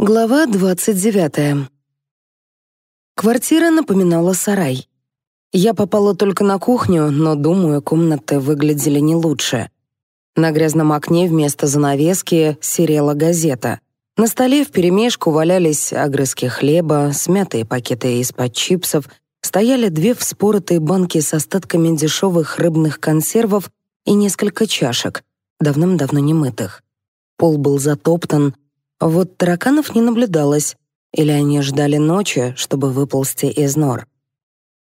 Глава 29. Квартира напоминала сарай. Я попала только на кухню, но, думаю, комнаты выглядели не лучше. На грязном окне вместо занавески серела газета. На столе вперемешку валялись огрызки хлеба, смятые пакеты из-под чипсов, стояли две вспоротые банки с остатками дешевых рыбных консервов и несколько чашек, давным-давно не мытых. Пол был затоптан — вот тараканов не наблюдалось, или они ждали ночи, чтобы выползти из нор.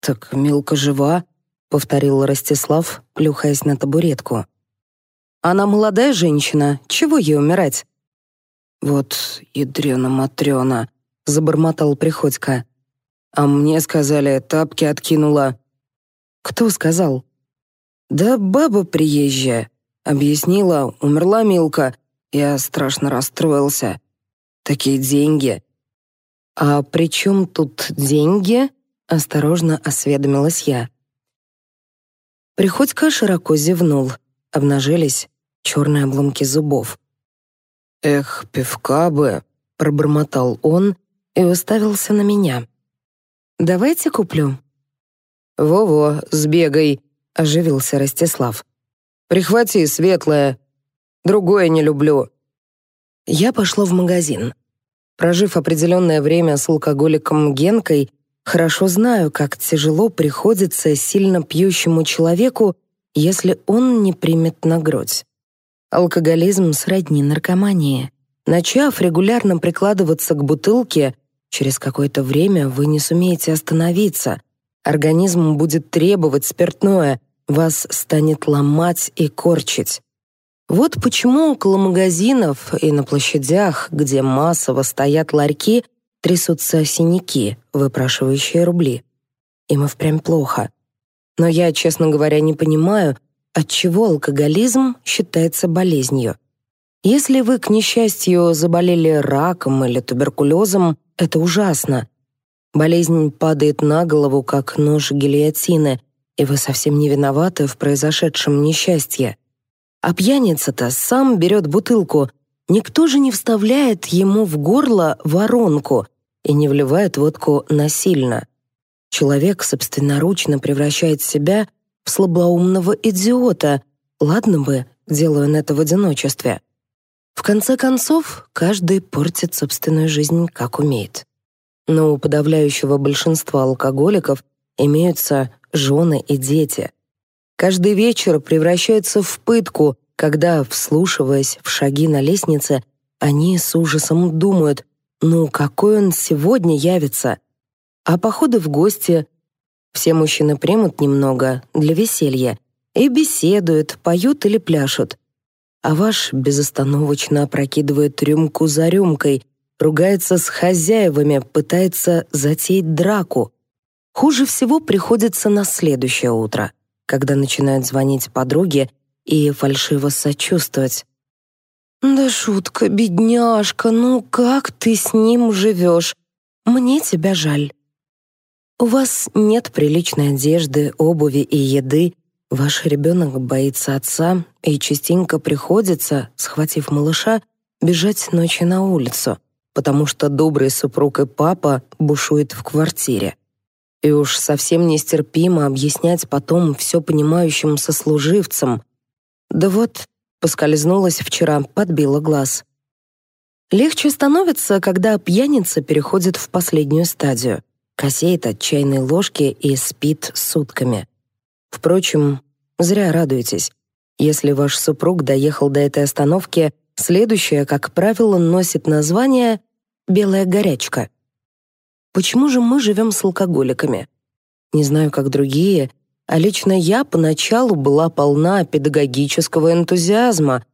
«Так Милка жива», — повторил Ростислав, плюхаясь на табуретку. «Она молодая женщина, чего ей умирать?» «Вот ядрёна-матрёна», — забормотал Приходько. «А мне сказали, тапки откинула». «Кто сказал?» «Да баба приезжая. Объяснила, умерла Милка, я страшно расстроился. Такие деньги. А при чем тут деньги? Осторожно осведомилась я. Приходько широко зевнул. Обнажились черные обломки зубов. «Эх, пивка бы!» — пробормотал он и уставился на меня. «Давайте куплю». «Во-во, сбегай!» — оживился Ростислав. «Прихвати светлое, Другое не люблю. Я пошла в магазин. Прожив определенное время с алкоголиком Генкой, хорошо знаю, как тяжело приходится сильно пьющему человеку, если он не примет на грудь. Алкоголизм сродни наркомании. Начав регулярно прикладываться к бутылке, через какое-то время вы не сумеете остановиться. Организм будет требовать спиртное, вас станет ломать и корчить. Вот почему около магазинов и на площадях, где массово стоят ларьки, трясутся синяки, выпрашивающие рубли. Им и впрямь плохо. Но я, честно говоря, не понимаю, отчего алкоголизм считается болезнью. Если вы, к несчастью, заболели раком или туберкулезом, это ужасно. Болезнь падает на голову, как нож гильотины, и вы совсем не виноваты в произошедшем несчастье. А пьяница-то сам берет бутылку. Никто же не вставляет ему в горло воронку и не вливает водку насильно. Человек собственноручно превращает себя в слабоумного идиота. Ладно бы, делаю он это в одиночестве. В конце концов, каждый портит собственную жизнь как умеет. Но у подавляющего большинства алкоголиков имеются жены и дети. Каждый вечер превращается в пытку, когда, вслушиваясь в шаги на лестнице, они с ужасом думают, ну какой он сегодня явится. А походы в гости все мужчины примут немного для веселья и беседуют, поют или пляшут. А ваш безостановочно опрокидывает рюмку за рюмкой, ругается с хозяевами, пытается затеять драку. Хуже всего приходится на следующее утро — когда начинают звонить подруге и фальшиво сочувствовать. «Да шутка, бедняжка, ну как ты с ним живешь? Мне тебя жаль». У вас нет приличной одежды, обуви и еды. Ваш ребенок боится отца и частенько приходится, схватив малыша, бежать ночью на улицу, потому что добрый супруг и папа бушует в квартире. И уж совсем нестерпимо объяснять потом все понимающим сослуживцам. Да вот, поскользнулась вчера, подбила глаз. Легче становится, когда пьяница переходит в последнюю стадию, косеет от чайной ложки и спит сутками. Впрочем, зря радуетесь. Если ваш супруг доехал до этой остановки, следующая, как правило, носит название «белая горячка». Почему же мы живем с алкоголиками? Не знаю, как другие, а лично я поначалу была полна педагогического энтузиазма.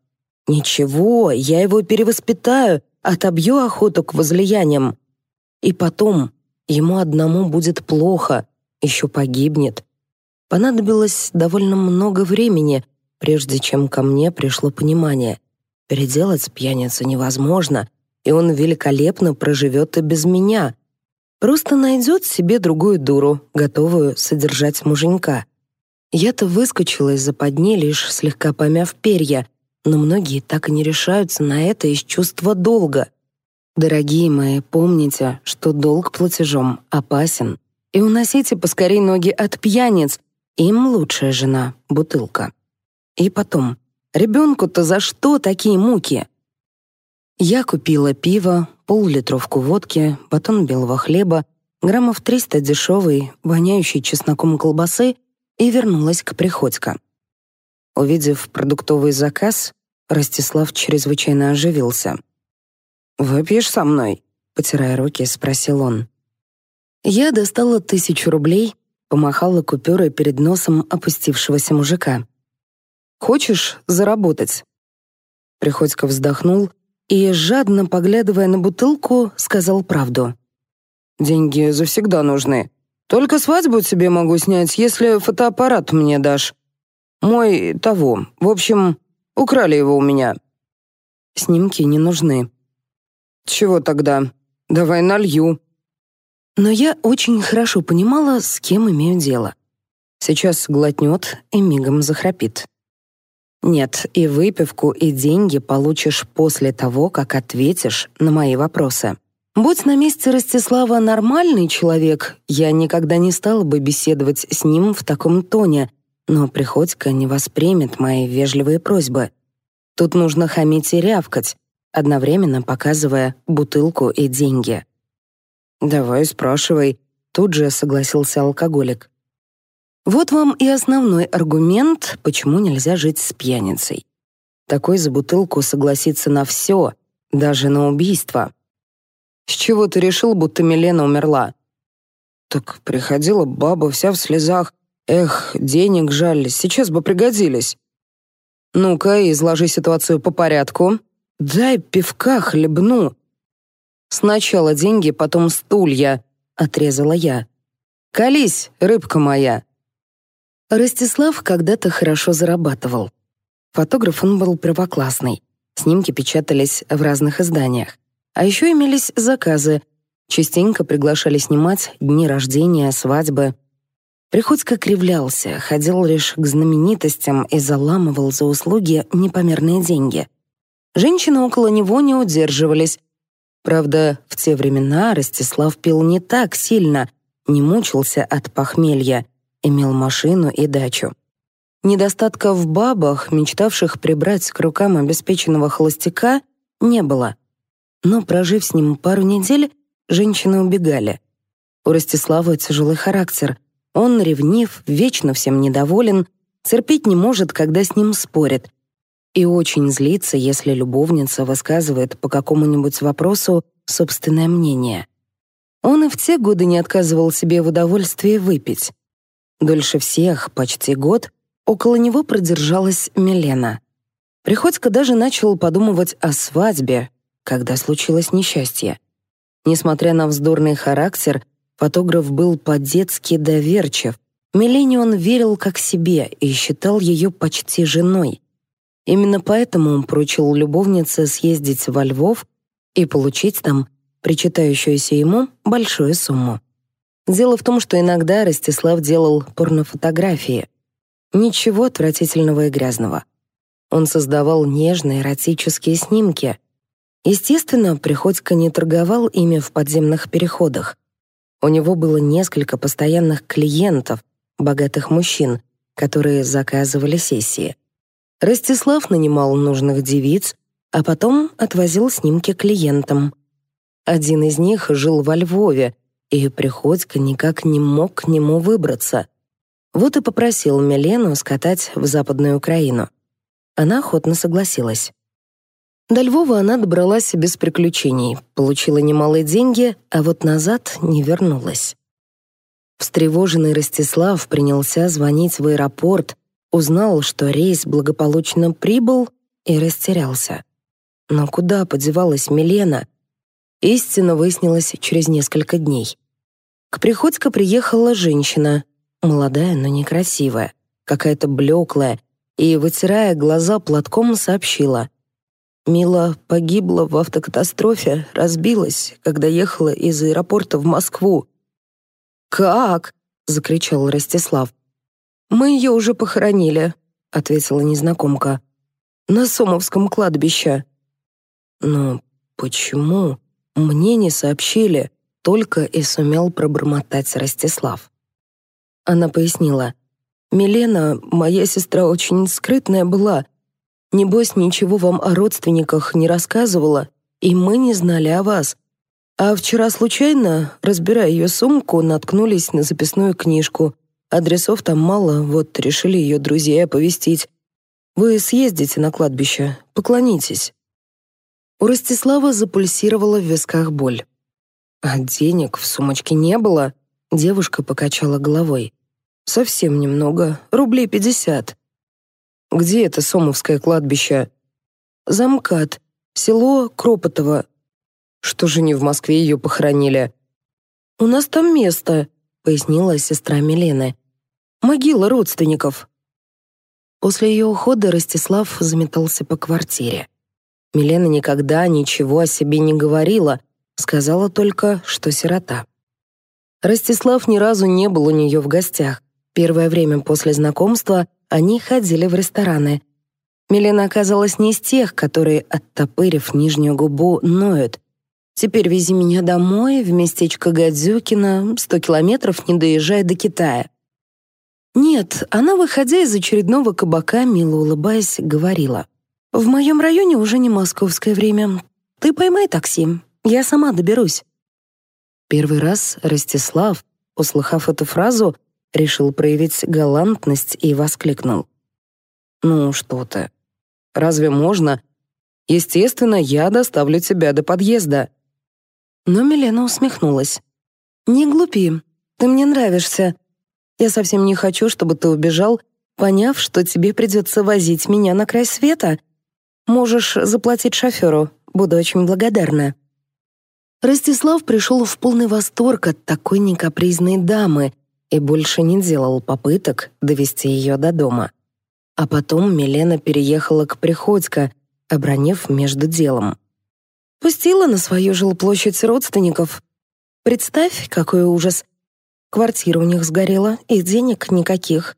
Ничего, я его перевоспитаю, отобью охоту к возлияниям. И потом, ему одному будет плохо, еще погибнет. Понадобилось довольно много времени, прежде чем ко мне пришло понимание. Переделать пьяницу невозможно, и он великолепно проживет и без меня — Просто найдет себе другую дуру, готовую содержать муженька. Я-то выскочила из-за подни, лишь слегка помяв перья, но многие так и не решаются на это из чувства долга. Дорогие мои, помните, что долг платежом опасен. И уносите поскорей ноги от пьяниц, им лучшая жена — бутылка. И потом, ребенку-то за что такие муки? Я купила пиво, пол-литровку водки, батон белого хлеба, граммов 300 дешевой, воняющей чесноком колбасы и вернулась к Приходько. Увидев продуктовый заказ, Ростислав чрезвычайно оживился. «Выпьешь со мной?» — потирая руки, спросил он. Я достала тысячу рублей, помахала купюрой перед носом опустившегося мужика. «Хочешь заработать?» Приходько вздохнул, и, жадно поглядывая на бутылку, сказал правду. «Деньги завсегда нужны. Только свадьбу тебе могу снять, если фотоаппарат мне дашь. Мой того. В общем, украли его у меня». «Снимки не нужны». «Чего тогда? Давай налью». Но я очень хорошо понимала, с кем имею дело. Сейчас глотнет и мигом захрапит. Нет, и выпивку, и деньги получишь после того, как ответишь на мои вопросы. Будь на месте Ростислава нормальный человек, я никогда не стала бы беседовать с ним в таком тоне, но Приходько не воспримет мои вежливые просьбы. Тут нужно хамить и рявкать, одновременно показывая бутылку и деньги. «Давай, спрашивай», — тут же согласился алкоголик. Вот вам и основной аргумент, почему нельзя жить с пьяницей. Такой за бутылку согласится на все, даже на убийство. С чего ты решил, будто Милена умерла? Так приходила баба вся в слезах. Эх, денег жаль, сейчас бы пригодились. Ну-ка, изложи ситуацию по порядку. Дай пивка хлебну. Сначала деньги, потом стулья, отрезала я. Колись, рыбка моя. Ростислав когда-то хорошо зарабатывал. Фотограф он был первоклассный. Снимки печатались в разных изданиях. А еще имелись заказы. Частенько приглашали снимать дни рождения, свадьбы. Приходько кривлялся, ходил лишь к знаменитостям и заламывал за услуги непомерные деньги. Женщины около него не удерживались. Правда, в те времена Ростислав пил не так сильно, не мучился от похмелья — имел машину и дачу. Недостатка в бабах, мечтавших прибрать к рукам обеспеченного холостяка, не было. Но, прожив с ним пару недель, женщины убегали. У Ростислава тяжелый характер. Он ревнив, вечно всем недоволен, терпеть не может, когда с ним спорят. И очень злится, если любовница высказывает по какому-нибудь вопросу собственное мнение. Он и в те годы не отказывал себе в удовольствии выпить. Дольше всех, почти год, около него продержалась Милена. Приходько даже начал подумывать о свадьбе, когда случилось несчастье. Несмотря на вздорный характер, фотограф был по-детски доверчив. Милене он верил как себе и считал ее почти женой. Именно поэтому он поручил любовнице съездить во Львов и получить там причитающуюся ему большую сумму. Дело в том, что иногда Ростислав делал порнофотографии. Ничего отвратительного и грязного. Он создавал нежные эротические снимки. Естественно, Приходько не торговал ими в подземных переходах. У него было несколько постоянных клиентов, богатых мужчин, которые заказывали сессии. Ростислав нанимал нужных девиц, а потом отвозил снимки клиентам. Один из них жил во Львове — и Приходько никак не мог к нему выбраться. Вот и попросил Милену скатать в Западную Украину. Она охотно согласилась. До Львова она добралась без приключений, получила немалые деньги, а вот назад не вернулась. Встревоженный Ростислав принялся звонить в аэропорт, узнал, что рейс благополучно прибыл и растерялся. Но куда подевалась Милена? Истина выяснилась через несколько дней. К Приходько приехала женщина, молодая, но некрасивая, какая-то блеклая, и, вытирая глаза платком, сообщила. «Мила погибла в автокатастрофе, разбилась, когда ехала из аэропорта в Москву». «Как?» — закричал Ростислав. «Мы ее уже похоронили», — ответила незнакомка. «На Сомовском кладбище». «Но почему?» «Мне не сообщили», — только и сумел пробормотать Ростислав. Она пояснила. «Милена, моя сестра очень скрытная была. Небось, ничего вам о родственниках не рассказывала, и мы не знали о вас. А вчера случайно, разбирая ее сумку, наткнулись на записную книжку. Адресов там мало, вот решили ее друзей оповестить. Вы съездите на кладбище, поклонитесь». У Ростислава запульсировала в висках боль. А денег в сумочке не было. Девушка покачала головой. Совсем немного, рублей пятьдесят. Где это Сомовское кладбище? Замкат, село Кропотово. Что же не в Москве ее похоронили? У нас там место, пояснила сестра Милены. Могила родственников. После ее ухода Ростислав заметался по квартире. Милена никогда ничего о себе не говорила, сказала только, что сирота. Ростислав ни разу не был у нее в гостях. Первое время после знакомства они ходили в рестораны. Милена оказалась не из тех, которые, оттопырив нижнюю губу, ноют. «Теперь вези меня домой, в местечко Гадзюкина, сто километров, не доезжая до Китая». Нет, она, выходя из очередного кабака, мило улыбаясь, говорила. В моем районе уже не московское время. Ты поймай такси, я сама доберусь». Первый раз Ростислав, услыхав эту фразу, решил проявить галантность и воскликнул. «Ну что ты, разве можно? Естественно, я доставлю тебя до подъезда». Но Милена усмехнулась. «Не глупи, ты мне нравишься. Я совсем не хочу, чтобы ты убежал, поняв, что тебе придется возить меня на край света, Можешь заплатить шоферу, буду очень благодарна». Ростислав пришел в полный восторг от такой некапризной дамы и больше не делал попыток довести ее до дома. А потом Милена переехала к Приходько, Обронев между делом. Пустила на свою жилплощадь родственников. Представь, какой ужас. Квартира у них сгорела, и денег никаких.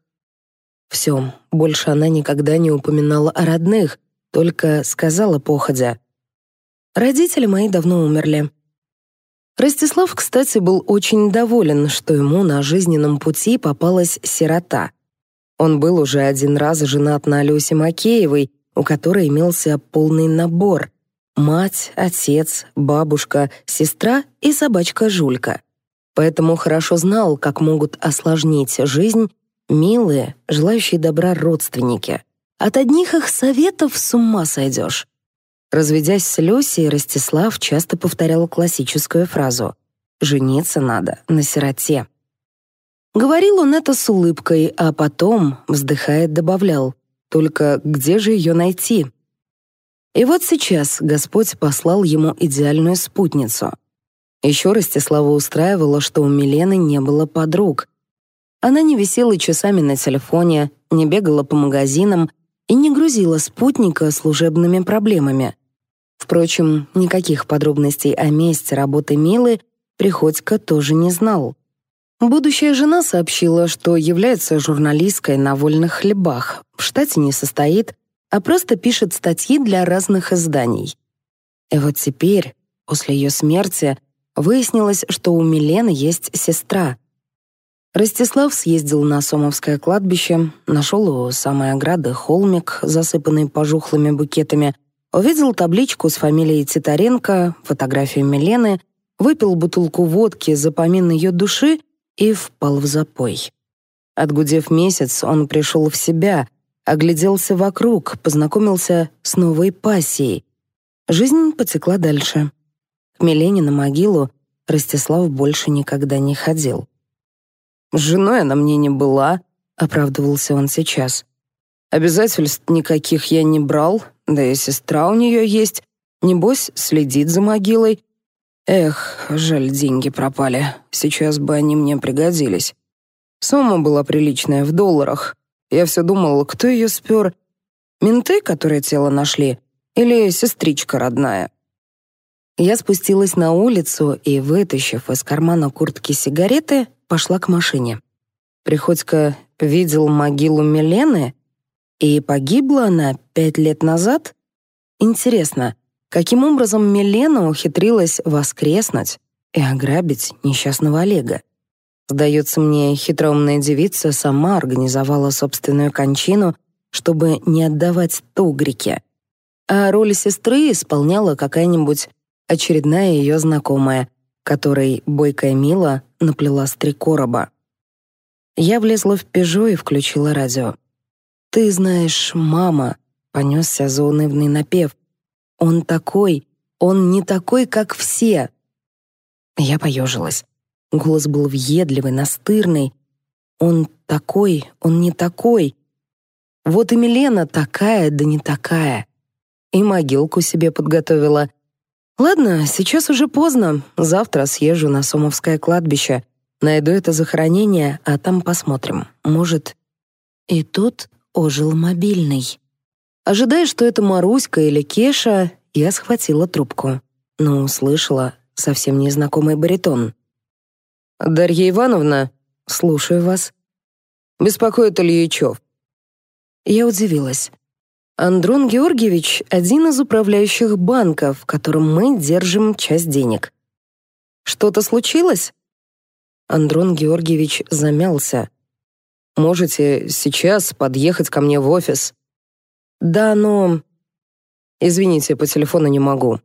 Все, больше она никогда не упоминала о родных, только сказала походя. «Родители мои давно умерли». Ростислав, кстати, был очень доволен, что ему на жизненном пути попалась сирота. Он был уже один раз женат на Алёсе Макеевой, у которой имелся полный набор — мать, отец, бабушка, сестра и собачка Жулька. Поэтому хорошо знал, как могут осложнить жизнь милые, желающие добра родственники. От одних их советов с ума сойдешь. Разведясь с Лёсей, Ростислав часто повторял классическую фразу «Жениться надо на сироте». Говорил он это с улыбкой, а потом, вздыхая, добавлял «Только где же ее найти?» И вот сейчас Господь послал ему идеальную спутницу. Еще Ростислава устраивало, что у Милены не было подруг. Она не висела часами на телефоне, не бегала по магазинам, и не грузила спутника служебными проблемами. Впрочем, никаких подробностей о месте работы Милы Приходько тоже не знал. Будущая жена сообщила, что является журналисткой на вольных хлебах, в штате не состоит, а просто пишет статьи для разных изданий. И вот теперь, после ее смерти, выяснилось, что у Милены есть сестра, Ростислав съездил на Сомовское кладбище, нашел у самой ограды холмик, засыпанный пожухлыми букетами, увидел табличку с фамилией Титаренко, фотографию Милены, выпил бутылку водки за помин ее души и впал в запой. Отгудев месяц, он пришел в себя, огляделся вокруг, познакомился с новой пассией. Жизнь потекла дальше. К Милене на могилу Ростислав больше никогда не ходил. Женой она мне не была, оправдывался он сейчас. Обязательств никаких я не брал, да и сестра у нее есть. Небось, следит за могилой. Эх, жаль, деньги пропали. Сейчас бы они мне пригодились. Сумма была приличная в долларах. Я все думал, кто ее спер. Менты, которые тело нашли, или сестричка родная. Я спустилась на улицу и, вытащив из кармана куртки сигареты, пошла к машине. Приходько видел могилу Милены, и погибла она пять лет назад? Интересно, каким образом Милена ухитрилась воскреснуть и ограбить несчастного Олега? Сдается мне, хитромная девица сама организовала собственную кончину, чтобы не отдавать Тугрике. А роль сестры исполняла какая-нибудь очередная ее знакомая, которой бойкая Мила наплела с три короба. Я влезла в пижо и включила радио. «Ты знаешь, мама», — понесся заунывный напев. «Он такой, он не такой, как все». Я поежилась. Голос был въедливый, настырный. «Он такой, он не такой». Вот и Милена такая, да не такая. И могилку себе подготовила, Ладно, сейчас уже поздно. Завтра съезжу на Сомовское кладбище, найду это захоронение, а там посмотрим. Может, и тут ожил мобильный. Ожидая, что это Маруська или Кеша, я схватила трубку, но услышала совсем незнакомый баритон. Дарья Ивановна, слушаю вас. Беспокоит Ильичев. Я удивилась. Андрон Георгиевич — один из управляющих банка, в котором мы держим часть денег. Что-то случилось? Андрон Георгиевич замялся. Можете сейчас подъехать ко мне в офис? Да, но... Извините, по телефону не могу.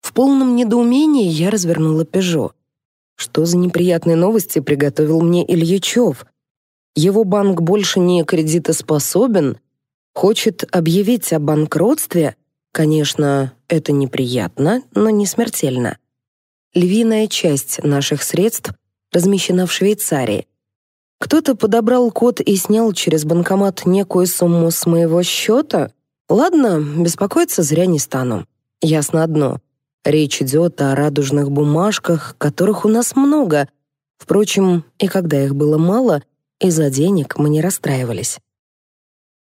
В полном недоумении я развернула «Пежо». Что за неприятные новости приготовил мне Ильичев? Его банк больше не кредитоспособен, Хочет объявить о банкротстве? Конечно, это неприятно, но не смертельно. Львиная часть наших средств размещена в Швейцарии. Кто-то подобрал код и снял через банкомат некую сумму с моего счета? Ладно, беспокоиться зря не стану. Ясно одно. Речь идет о радужных бумажках, которых у нас много. Впрочем, и когда их было мало, из-за денег мы не расстраивались.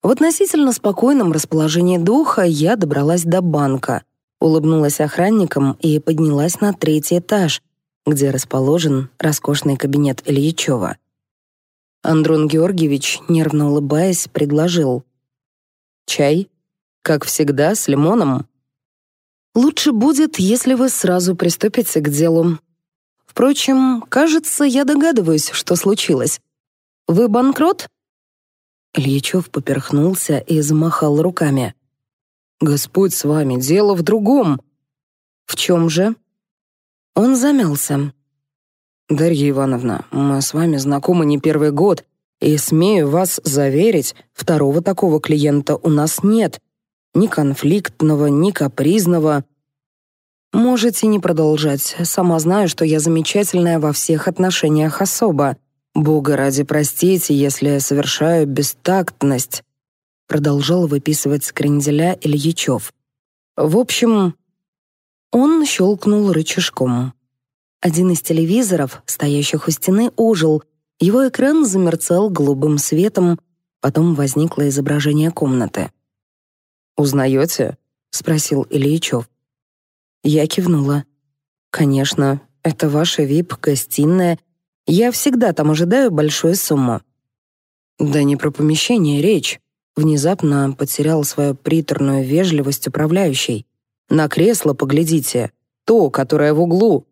В относительно спокойном расположении духа я добралась до банка, улыбнулась охранникам и поднялась на третий этаж, где расположен роскошный кабинет Ильичева. Андрон Георгиевич, нервно улыбаясь, предложил. «Чай? Как всегда, с лимоном?» «Лучше будет, если вы сразу приступите к делу. Впрочем, кажется, я догадываюсь, что случилось. Вы банкрот?» Ильичев поперхнулся и замахал руками. «Господь с вами, дело в другом!» «В чем же?» Он замялся. «Дарья Ивановна, мы с вами знакомы не первый год, и, смею вас заверить, второго такого клиента у нас нет. Ни конфликтного, ни капризного. Можете не продолжать. Сама знаю, что я замечательная во всех отношениях особа. «Бога ради, простите, если я совершаю бестактность», продолжал выписывать с Ильичев. «В общем...» Он щелкнул рычажком. Один из телевизоров, стоящих у стены, ожил. Его экран замерцал голубым светом, потом возникло изображение комнаты. «Узнаете?» — спросил Ильичев. Я кивнула. «Конечно, это ваша вип-гостиная, я всегда там ожидаю большую сумму». «Да не про помещение речь». Внезапно потерял свою приторную вежливость управляющей. «На кресло поглядите. То, которое в углу».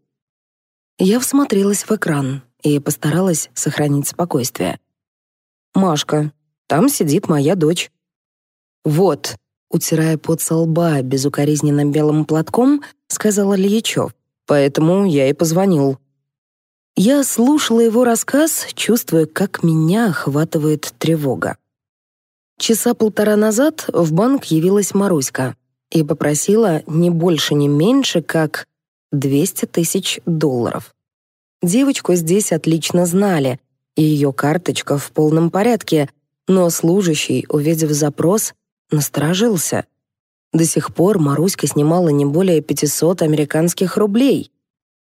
Я всмотрелась в экран и постаралась сохранить спокойствие. «Машка, там сидит моя дочь». «Вот», — утирая под со лба безукоризненным белым платком, сказала Ильичев. «Поэтому я и позвонил». Я слушала его рассказ, чувствуя, как меня охватывает тревога. Часа полтора назад в банк явилась Маруська и попросила не больше, не меньше, как 200 тысяч долларов. Девочку здесь отлично знали, и ее карточка в полном порядке, но служащий, увидев запрос, насторожился. До сих пор Маруська снимала не более 500 американских рублей.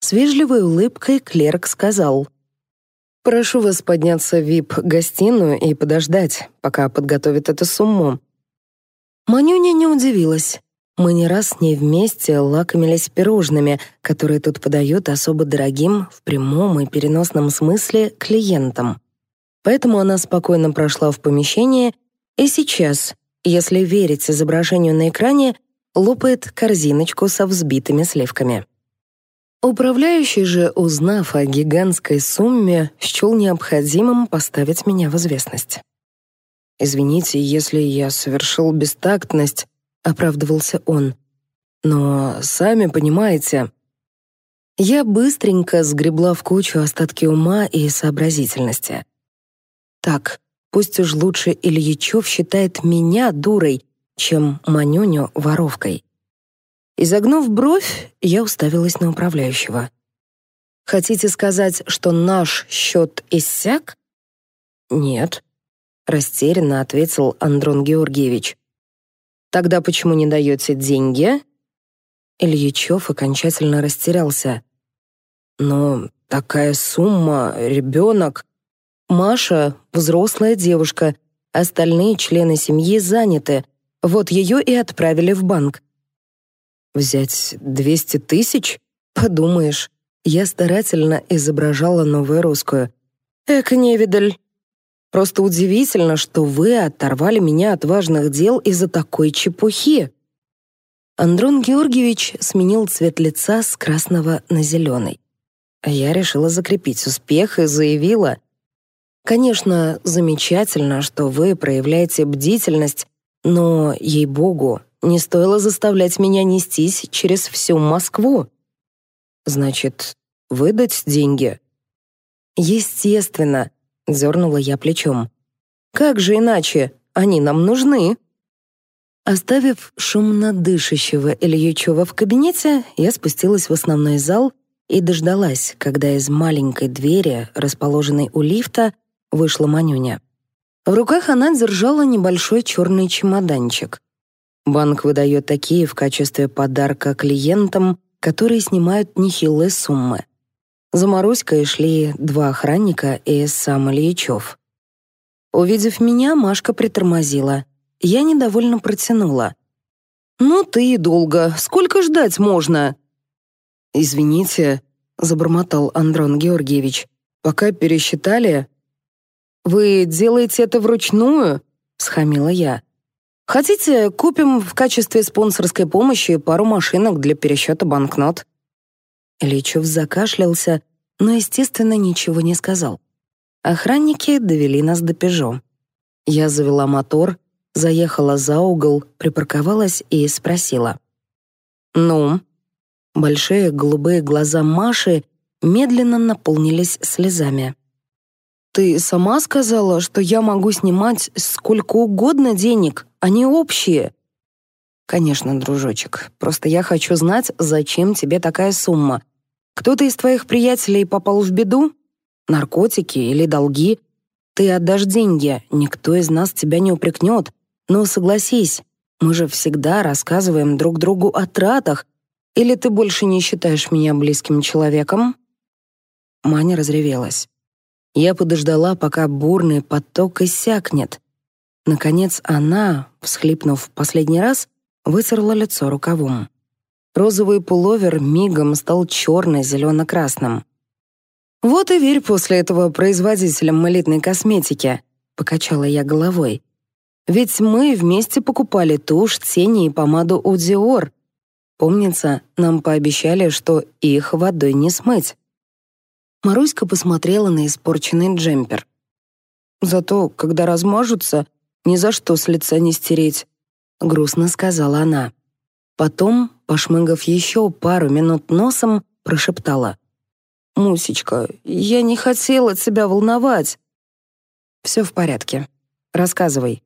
С вежливой улыбкой клерк сказал. «Прошу вас подняться в вип-гостиную и подождать, пока подготовят эту сумму». Манюня не удивилась. Мы не раз с ней вместе лакомились пирожными, которые тут подают особо дорогим, в прямом и переносном смысле, клиентам. Поэтому она спокойно прошла в помещение и сейчас, если верить изображению на экране, лопает корзиночку со взбитыми сливками. Управляющий же, узнав о гигантской сумме, счел необходимым поставить меня в известность. «Извините, если я совершил бестактность», — оправдывался он. «Но сами понимаете...» Я быстренько сгребла в кучу остатки ума и сообразительности. «Так, пусть уж лучше Ильичев считает меня дурой, чем Манюню воровкой. Изогнув бровь, я уставилась на управляющего. «Хотите сказать, что наш счет иссяк?» «Нет», — растерянно ответил Андрон Георгиевич. «Тогда почему не даете деньги?» Ильичев окончательно растерялся. «Но такая сумма, ребенок...» «Маша — взрослая девушка, остальные члены семьи заняты. Вот ее и отправили в банк. Взять 200 тысяч? Подумаешь. Я старательно изображала новую русскую. Эк, невидаль. Просто удивительно, что вы оторвали меня от важных дел из-за такой чепухи. Андрон Георгиевич сменил цвет лица с красного на зеленый. А я решила закрепить успех и заявила. «Конечно, замечательно, что вы проявляете бдительность, но, ей-богу, не стоило заставлять меня нестись через всю Москву. Значит, выдать деньги? Естественно, дернула я плечом. Как же иначе? Они нам нужны. Оставив шумно дышащего Ильичева в кабинете, я спустилась в основной зал и дождалась, когда из маленькой двери, расположенной у лифта, вышла Манюня. В руках она держала небольшой черный чемоданчик. Банк выдает такие в качестве подарка клиентам, которые снимают нехилые суммы. За Маруськой шли два охранника и сам Ильичев. Увидев меня, Машка притормозила. Я недовольно протянула. «Ну ты и долго. Сколько ждать можно?» «Извините», — забормотал Андрон Георгиевич. «Пока пересчитали...» «Вы делаете это вручную?» — схамила я. Хотите, купим в качестве спонсорской помощи пару машинок для пересчета банкнот?» Личев закашлялся, но, естественно, ничего не сказал. Охранники довели нас до «Пежо». Я завела мотор, заехала за угол, припарковалась и спросила. «Ну?» Большие голубые глаза Маши медленно наполнились слезами. Ты сама сказала, что я могу снимать сколько угодно денег, они общие. Конечно, дружочек, просто я хочу знать, зачем тебе такая сумма. Кто-то из твоих приятелей попал в беду? Наркотики или долги? Ты отдашь деньги, никто из нас тебя не упрекнет. Но согласись, мы же всегда рассказываем друг другу о тратах. Или ты больше не считаешь меня близким человеком?» Маня разревелась. Я подождала, пока бурный поток иссякнет. Наконец она, всхлипнув в последний раз, вытерла лицо рукавом. Розовый пуловер мигом стал черно-зелено-красным. «Вот и верь после этого производителям элитной косметики», — покачала я головой. «Ведь мы вместе покупали тушь, тени и помаду у Dior. Помнится, нам пообещали, что их водой не смыть. Маруська посмотрела на испорченный джемпер. «Зато, когда размажутся, ни за что с лица не стереть», — грустно сказала она. Потом, пошмыгав еще пару минут носом, прошептала. «Мусечка, я не хотела тебя волновать». «Все в порядке. Рассказывай».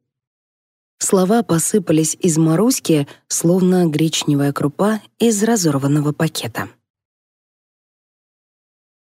Слова посыпались из Маруськи, словно гречневая крупа из разорванного пакета.